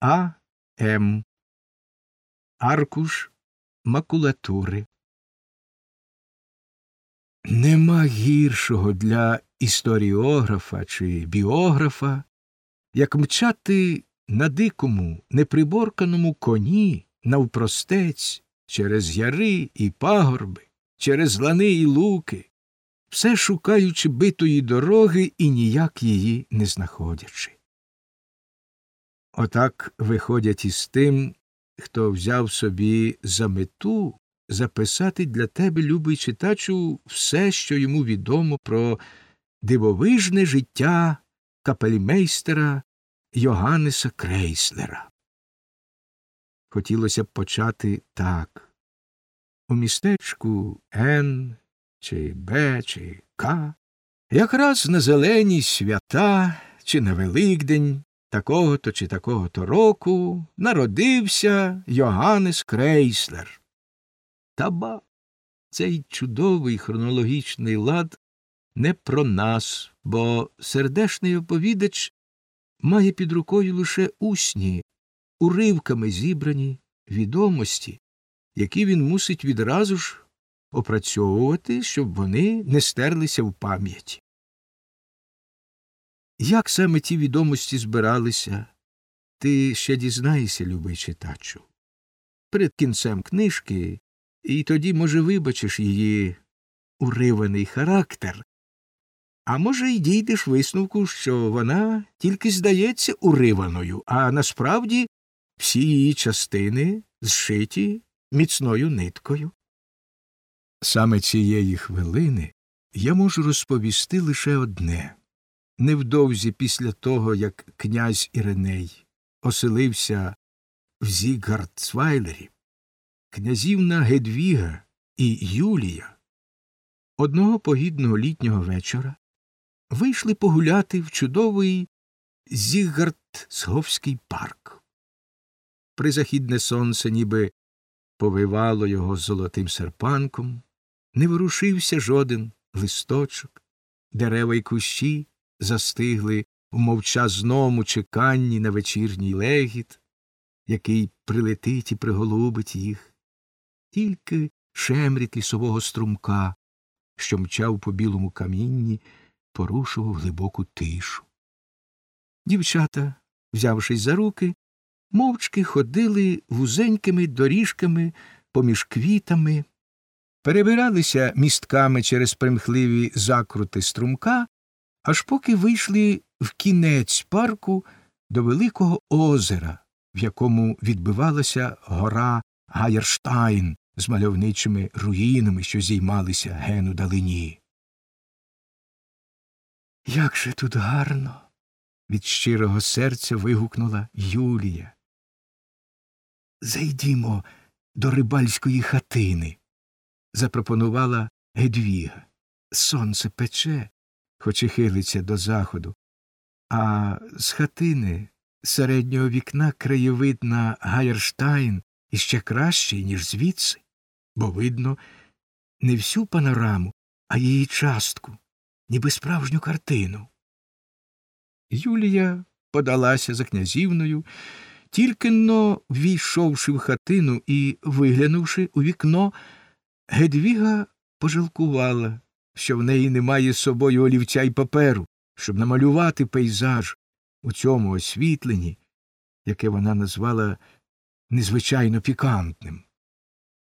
А. М. Аркуш макулатури. Нема гіршого для історіографа чи біографа, як мчати на дикому, неприборканому коні навпростець через яри і пагорби, через лани і луки, все шукаючи битої дороги і ніяк її не знаходячи. Отак виходять із тим, хто взяв собі за мету записати для тебе, любий читачу, все, що йому відомо про дивовижне життя капельмейстера Йоганнеса Крейслера. Хотілося б почати так. У містечку Н чи Б чи К, якраз на зелені свята чи на Великдень такого то чи такого то року народився Йоганнес Крейслер. Та ба, цей чудовий хронологічний лад не про нас, бо сердешний оповідач має під рукою лише усні, уривками зібрані відомості, які він мусить відразу ж опрацьовувати, щоб вони не стерлися в пам'яті. Як саме ті відомості збиралися, ти ще дізнаєшся, любий читачу. Перед кінцем книжки, і тоді, може, вибачиш її уриваний характер, а може, й дійдеш висновку, що вона тільки здається уриваною, а насправді всі її частини зшиті міцною ниткою. Саме цієї хвилини я можу розповісти лише одне невдовзі після того, як князь Іриней оселився в Зігардцвайлері, князівна Гедвіга і Юлія одного погідного літнього вечора вийшли погуляти в чудовий Зігардцговський парк. Призахідне сонце ніби повивало його золотим серпанком, не ворушився жоден листочок, дерева й кущі застигли в мовчазному чеканні на вечірній легіт, який прилетить і приголубить їх, тільки шемріт лісового струмка, що мчав по білому камінні, порушував глибоку тишу. Дівчата, взявшись за руки, мовчки ходили вузенькими доріжками поміж квітами, перебиралися містками через примхливі закрути струмка аж поки вийшли в кінець парку до великого озера, в якому відбивалася гора Гаєрштайн з мальовничими руїнами, що зіймалися гену далині. Як же тут гарно. від щирого серця вигукнула Юлія. Зайдімо до рибальської хатини, запропонувала Гедвіга. Сонце пече, хоч і хилиться до заходу, а з хатини середнього вікна краєвид на Гайерштайн іще кращий, ніж звідси, бо видно не всю панораму, а її частку, ніби справжню картину. Юлія подалася за князівною, тільки но ввійшовши в хатину і виглянувши у вікно, Гедвіга пожалкувала, що в неї немає з собою олівця й паперу, щоб намалювати пейзаж у цьому освітленні, яке вона назвала незвичайно пікантним.